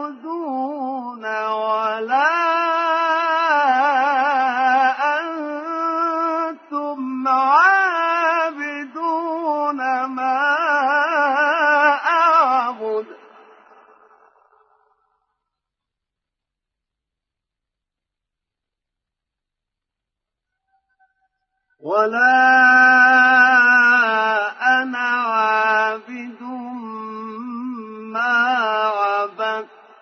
تبدون ولا أنتم عابدون ما أعبد. ولا أنا عابد ما